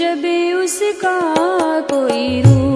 जब उसका कोई रूप